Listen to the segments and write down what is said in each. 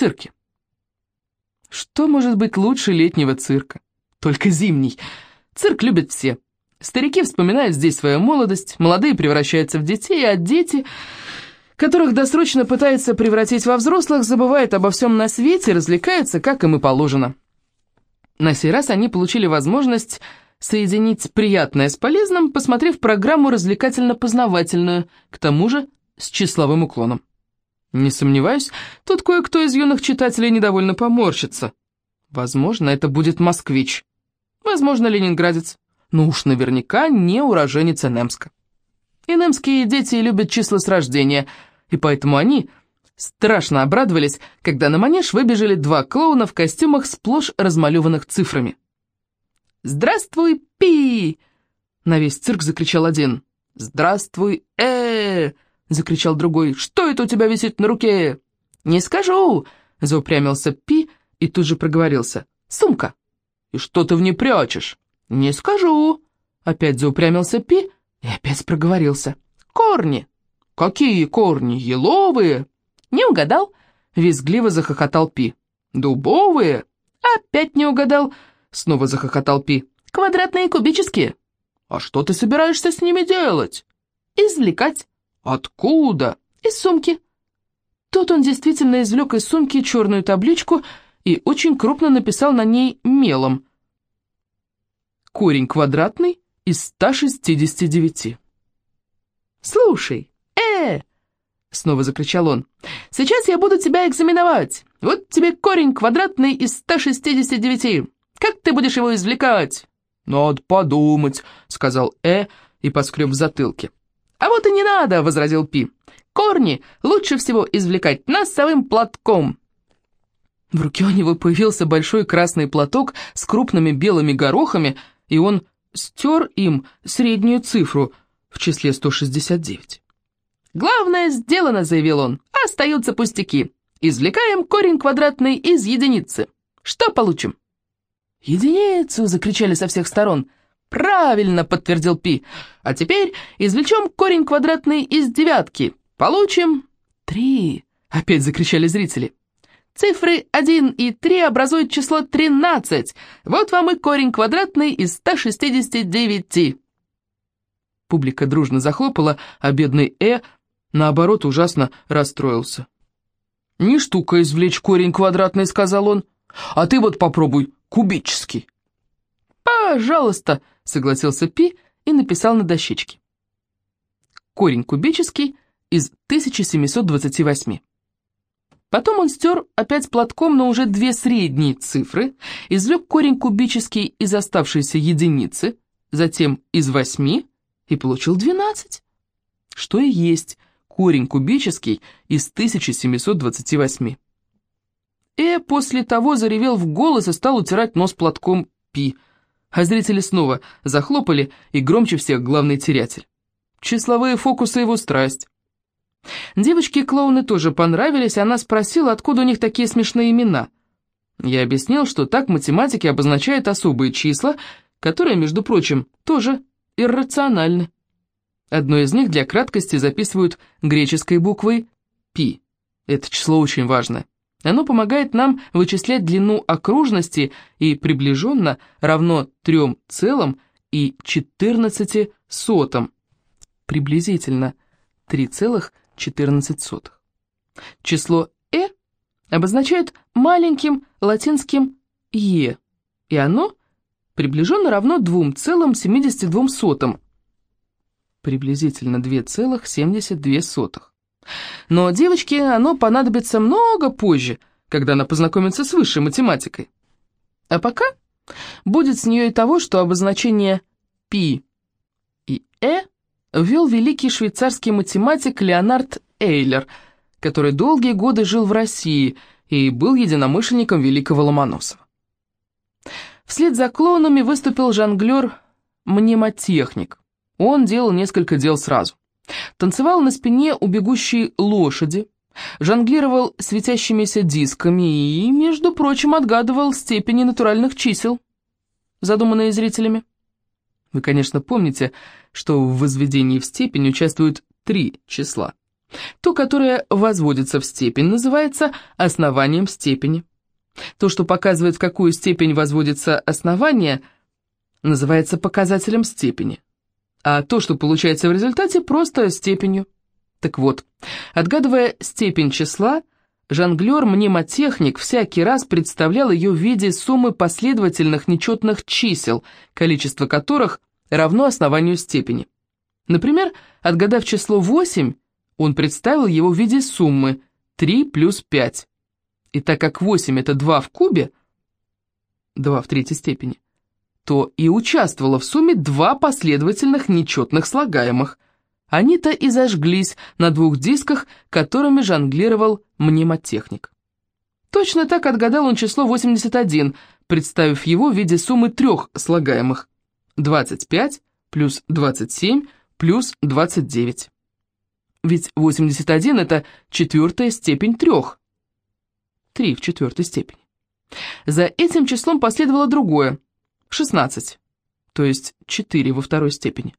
цирке. Что может быть лучше летнего цирка? Только зимний. Цирк любят все. Старики вспоминают здесь свою молодость, молодые превращаются в детей, а дети, которых досрочно пытаются превратить во взрослых, забывают обо всем на свете и развлекаются, как им и положено. На сей раз они получили возможность соединить приятное с полезным, посмотрев программу развлекательно-познавательную, к тому же с числовым уклоном. Не сомневаюсь, тут кое-кто из юных читателей недовольно поморщится. Возможно, это будет москвич. Возможно, ленинградец. Но уж наверняка не уроженец Энемска. Энемские дети любят числа с рождения, и поэтому они страшно обрадовались, когда на манеж выбежали два клоуна в костюмах сплошь размалеванных цифрами. «Здравствуй, Пи!» — на весь цирк закричал один. «Здравствуй, э!» — закричал другой. «Что это у тебя висит на руке?» «Не скажу!» — заупрямился Пи и тут же проговорился. «Сумка!» «И что ты в ней прячешь?» «Не скажу!» Опять заупрямился Пи и опять проговорился. «Корни!» «Какие корни? Еловые?» «Не угадал!» — визгливо захохотал Пи. «Дубовые?» «Опять не угадал!» — снова захохотал Пи. «Квадратные и кубические». «А что ты собираешься с ними делать?» «Извлекать». «Откуда?» «Из сумки». Тут он действительно извлек из сумки черную табличку и очень крупно написал на ней мелом. Корень квадратный из 169. «Слушай, э!» — снова закричал он. «Сейчас я буду тебя экзаменовать. Вот тебе корень квадратный из 169. Как ты будешь его извлекать?» «Надо подумать», — сказал Э и поскреб в затылке. «А вот и не надо», — возразил Пи. «Корни лучше всего извлекать носовым платком». В руке у него появился большой красный платок с крупными белыми горохами, и он стер им среднюю цифру в числе 169. «Главное сделано», — заявил он. «Остаются пустяки. Извлекаем корень квадратный из единицы. Что получим?» «Единицу!» — закричали со всех сторон. «Правильно!» — подтвердил Пи. «А теперь извлечем корень квадратный из девятки. Получим...» «Три!» — опять закричали зрители. Цифры 1 и 3 образуют число 13. Вот вам и корень квадратный из 169. Публика дружно захлопала, а бедный Э, наоборот, ужасно расстроился. «Не штука извлечь корень квадратный», — сказал он. «А ты вот попробуй кубический». «Пожалуйста», — согласился Пи и написал на дощечке. Корень кубический из 1728. Потом он стер опять платком, но уже две средние цифры, извлек корень кубический из оставшейся единицы, затем из восьми и получил двенадцать. Что и есть корень кубический из 1728. Э после того заревел в голос и стал утирать нос платком Пи, а зрители снова захлопали, и громче всех главный терятель. Числовые фокусы его страсть. Девочке-клоуны тоже понравились, она спросила, откуда у них такие смешные имена. Я объяснил, что так математики обозначают особые числа, которые, между прочим, тоже иррациональны. Одно из них для краткости записывают греческой буквой π. Это число очень важное. Оно помогает нам вычислять длину окружности и приближенно равно 3,14. Приблизительно 3,14. 14. Число «э» обозначают маленьким латинским «е», и оно приближенно равно 2,72, приблизительно 2,72. Но девочке оно понадобится много позже, когда она познакомится с высшей математикой. А пока будет с нее и того, что обозначение «пи» и «э» ввел великий швейцарский математик Леонард Эйлер, который долгие годы жил в России и был единомышленником великого Ломоносова. Вслед за клоунами выступил жонглер-мнемотехник. Он делал несколько дел сразу. Танцевал на спине у бегущей лошади, жонглировал светящимися дисками и, между прочим, отгадывал степени натуральных чисел, задуманные зрителями. Вы, конечно, помните, что в возведении в степень участвуют три числа. То, которое возводится в степень, называется основанием степени. То, что показывает, в какую степень возводится основание, называется показателем степени. А то, что получается в результате, просто степенью. Так вот, отгадывая степень числа, жонглер-мнемотехник всякий раз представлял ее в виде суммы последовательных нечетных чисел, количество которых равно основанию степени. Например, отгадав число 8, он представил его в виде суммы 3 плюс 5. И так как 8 это 2 в кубе, 2 в третьей степени, то и участвовало в сумме два последовательных нечетных слагаемых. Они-то и зажглись на двух дисках, которыми жонглировал мнемотехник. Точно так отгадал он число 81, представив его в виде суммы трех слагаемых. 25 плюс 27 плюс 29. Ведь 81 — это четвертая степень трех. Три в четвертой степени. За этим числом последовало другое — 16, то есть 4 во второй степени.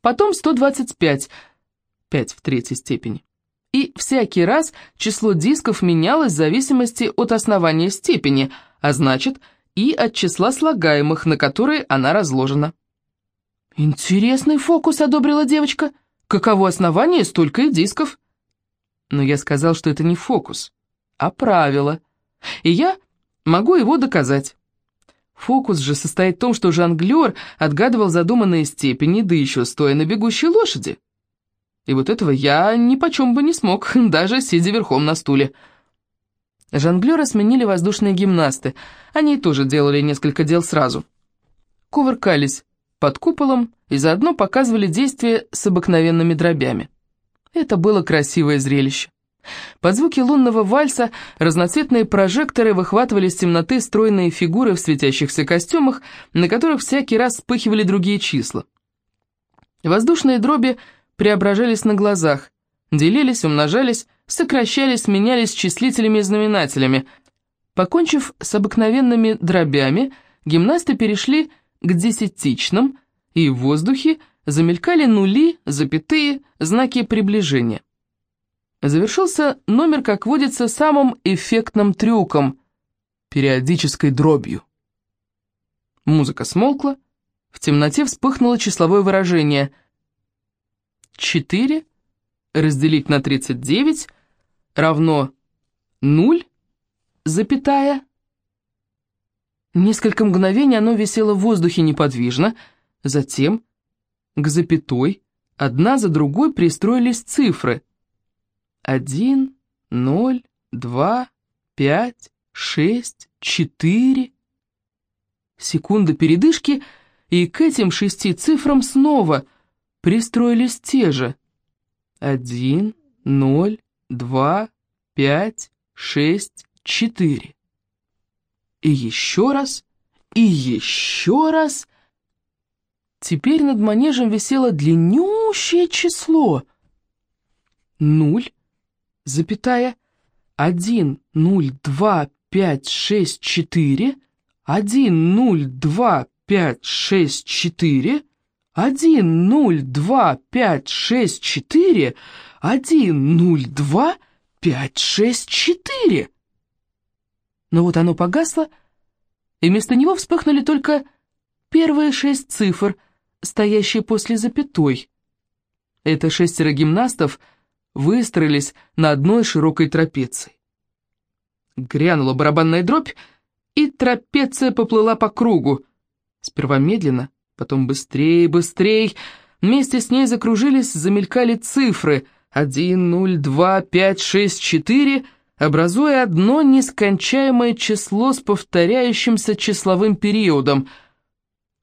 Потом 125, 5 в третьей степени. И всякий раз число дисков менялось в зависимости от основания степени, а значит, и от числа слагаемых, на которые она разложена. «Интересный фокус», — одобрила девочка. Каково основание, столько и дисков. Но я сказал, что это не фокус, а правило. И я могу его доказать. Фокус же состоит в том, что жонглер отгадывал задуманные степени, да еще стоя на бегущей лошади. И вот этого я ни почем бы не смог, даже сидя верхом на стуле. Жонглера сменили воздушные гимнасты. Они тоже делали несколько дел сразу. Кувыркались под куполом и заодно показывали действия с обыкновенными дробями. Это было красивое зрелище. Под звуки лунного вальса разноцветные прожекторы выхватывали из темноты стройные фигуры в светящихся костюмах, на которых всякий раз вспыхивали другие числа. Воздушные дроби преображались на глазах, делились, умножались, сокращались, менялись числителями и знаменателями. Покончив с обыкновенными дробями, гимнасты перешли к десятичным, и в воздухе замелькали нули, запятые, знаки приближения. Завершился номер, как водится, самым эффектным трюком – периодической дробью. Музыка смолкла, в темноте вспыхнуло числовое выражение 4 разделить на 39 равно 0, запятая Несколько мгновений оно висело в воздухе неподвижно, затем к запятой одна за другой пристроились цифры. Один, ноль, два, пять, шесть, четыре. Секунда передышки, и к этим шести цифрам снова пристроились те же. Один, ноль, два, пять, шесть, четыре. И еще раз, и еще раз. Теперь над манежем висело длиннющее число. Нуль, запятая, один, нуль, два, пять, шесть, четыре, один, нуль, два, пять, шесть, четыре, один, нуль, два, пять, шесть, четыре, один, нуль, два, пять, шесть, четыре. Но вот оно погасло, и вместо него вспыхнули только первые шесть цифр, стоящие после запятой. Это шестеро гимнастов выстроились на одной широкой трапеции. Грянула барабанная дробь, и трапеция поплыла по кругу. Сперва медленно, потом быстрее, быстрее. Вместе с ней закружились, замелькали цифры. Один, ноль, два, пять, шесть, четыре — образуя одно нескончаемое число с повторяющимся числовым периодом.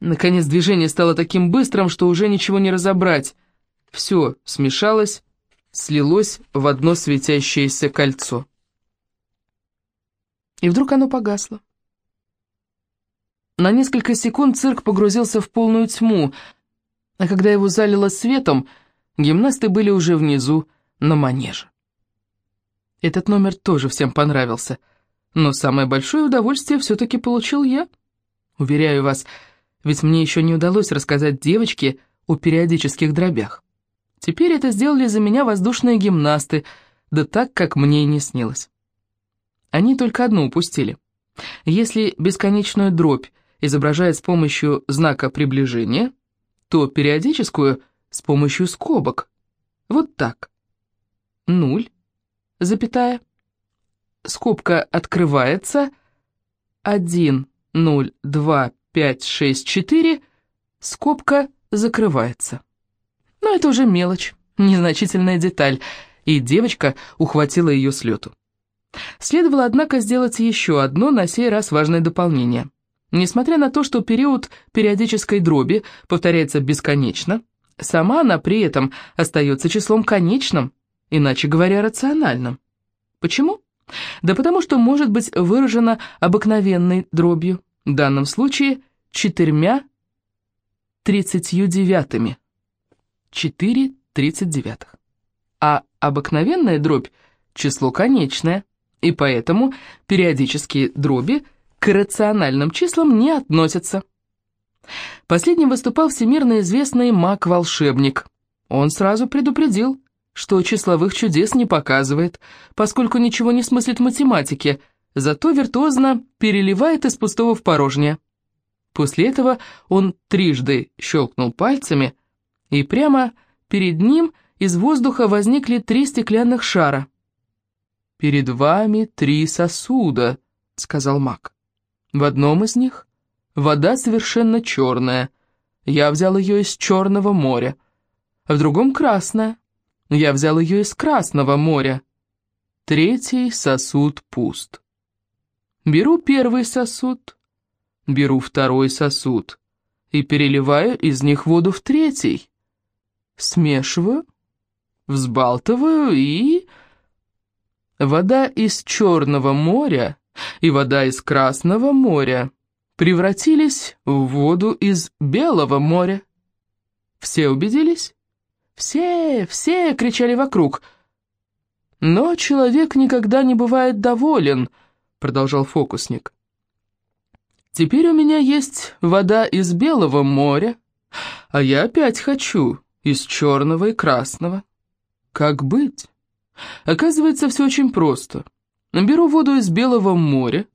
Наконец движение стало таким быстрым, что уже ничего не разобрать. Все смешалось, слилось в одно светящееся кольцо. И вдруг оно погасло. На несколько секунд цирк погрузился в полную тьму, а когда его залило светом, гимнасты были уже внизу на манеже. Этот номер тоже всем понравился. Но самое большое удовольствие все-таки получил я. Уверяю вас, ведь мне еще не удалось рассказать девочке о периодических дробях. Теперь это сделали за меня воздушные гимнасты, да так, как мне и не снилось. Они только одну упустили. Если бесконечную дробь изображает с помощью знака приближения, то периодическую — с помощью скобок. Вот так. Нуль, запятая. Скобка открывается. Один, ноль, два, пять, шесть, четыре. Скобка закрывается. Это уже мелочь, незначительная деталь, и девочка ухватила ее с лету. Следовало, однако, сделать еще одно, на сей раз важное дополнение. Несмотря на то, что период периодической дроби повторяется бесконечно, сама она при этом остается числом конечным, иначе говоря, рациональным. Почему? Да потому что может быть выражена обыкновенной дробью, в данном случае четырьмя тридцатью девятыми. Четыре тридцать девятых. А обыкновенная дробь – число конечное, и поэтому периодические дроби к рациональным числам не относятся. Последним выступал всемирно известный маг-волшебник. Он сразу предупредил, что числовых чудес не показывает, поскольку ничего не смыслит в математике, зато виртуозно переливает из пустого в порожнее. После этого он трижды щелкнул пальцами, и прямо перед ним из воздуха возникли три стеклянных шара. «Перед вами три сосуда», — сказал маг. В одном из них вода совершенно черная. Я взял ее из Черного моря. В другом красная. Я взял ее из Красного моря. Третий сосуд пуст. Беру первый сосуд, беру второй сосуд и переливаю из них воду в третий. Смешиваю, взбалтываю и... Вода из Черного моря и вода из Красного моря превратились в воду из Белого моря. Все убедились? Все, все кричали вокруг. Но человек никогда не бывает доволен, продолжал фокусник. Теперь у меня есть вода из Белого моря, а я опять хочу из черного и красного. Как быть? Оказывается, все очень просто. Беру воду из Белого моря,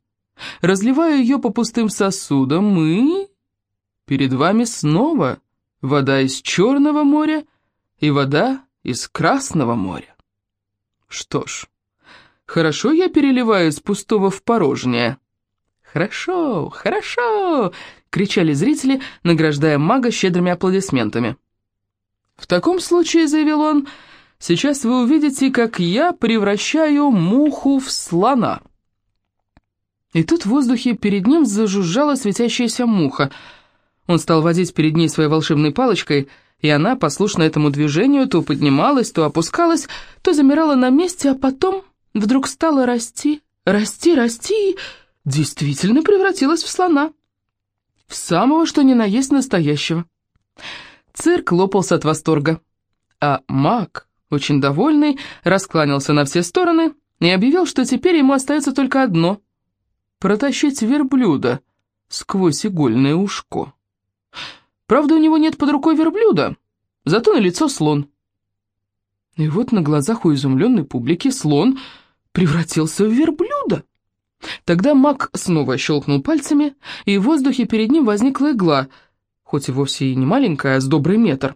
разливаю ее по пустым сосудам и... Перед вами снова вода из Черного моря и вода из Красного моря. Что ж, хорошо я переливаю из пустого в порожнее. «Хорошо, хорошо!» — кричали зрители, награждая мага щедрыми аплодисментами. «В таком случае, — заявил он, — Сейчас вы увидите, как я превращаю муху в слона». И тут в воздухе перед ним зажужжала светящаяся муха. Он стал водить перед ней своей волшебной палочкой, и она, послушно этому движению, то поднималась, то опускалась, то замирала на месте, а потом вдруг стала расти, расти, расти и действительно превратилась в слона. В самого что ни на есть настоящего. Цирк лопался от восторга. А маг очень довольный, раскланялся на все стороны и объявил, что теперь ему остается только одно — протащить верблюда сквозь игольное ушко. Правда, у него нет под рукой верблюда, зато на лицо слон. И вот на глазах у изумленной публики слон превратился в верблюда. Тогда маг снова щелкнул пальцами, и в воздухе перед ним возникла игла, хоть и вовсе и не маленькая, а с добрый метр.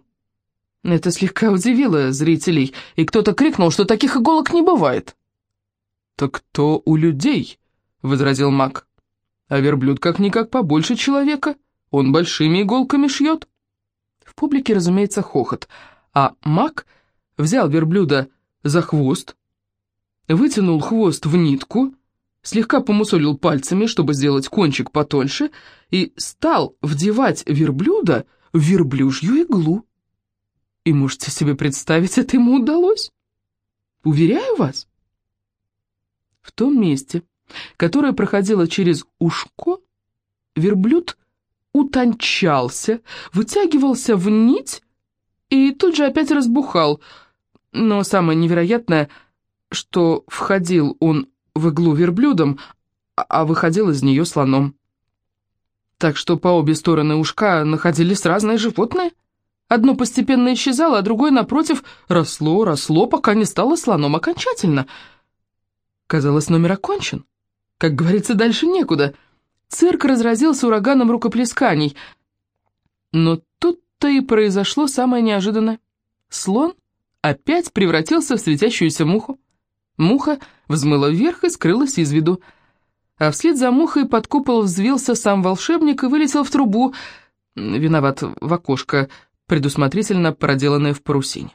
Это слегка удивило зрителей, и кто-то крикнул, что таких иголок не бывает. «Так кто у людей?» — возразил маг. «А верблюд как-никак побольше человека, он большими иголками шьет». В публике, разумеется, хохот, а маг взял верблюда за хвост, вытянул хвост в нитку, слегка помусолил пальцами, чтобы сделать кончик потоньше, и стал вдевать верблюда в верблюжью иглу. И можете себе представить, это ему удалось? Уверяю вас. В том месте, которое проходило через ушко, верблюд утончался, вытягивался в нить и тут же опять разбухал. Но самое невероятное, что входил он в иглу верблюдом, а выходил из нее слоном. Так что по обе стороны ушка находились разные животные. Одно постепенно исчезало, а другое, напротив, росло, росло, пока не стало слоном окончательно. Казалось, номер окончен. Как говорится, дальше некуда. Цирк разразился ураганом рукоплесканий. Но тут-то и произошло самое неожиданное. Слон опять превратился в светящуюся муху. Муха взмыла вверх и скрылась из виду. А вслед за мухой под купол взвился сам волшебник и вылетел в трубу, виноват, в окошко, предусмотрительно проделанное в парусине.